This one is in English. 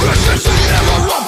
take a never wrong